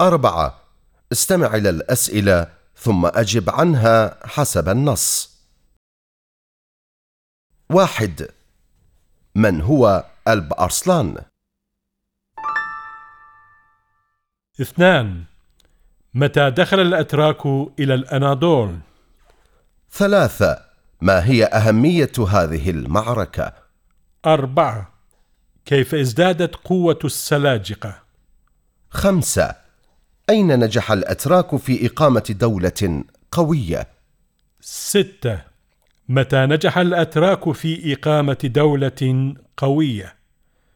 أربعة استمع إلى الأسئلة ثم أجب عنها حسب النص واحد من هو ألب أرسلان؟ اثنان متى دخل الأتراك إلى الأناضول؟ ثلاثة ما هي أهمية هذه المعركة؟ أربعة كيف ازدادت قوة السلاجقة؟ خمسة أين نجح الأتراك في إقامة دولة قوية؟ ستة متى نجح الأتراك في إقامة دولة قوية؟